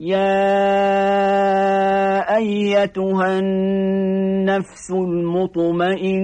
يا أيتها النفس المطمئنة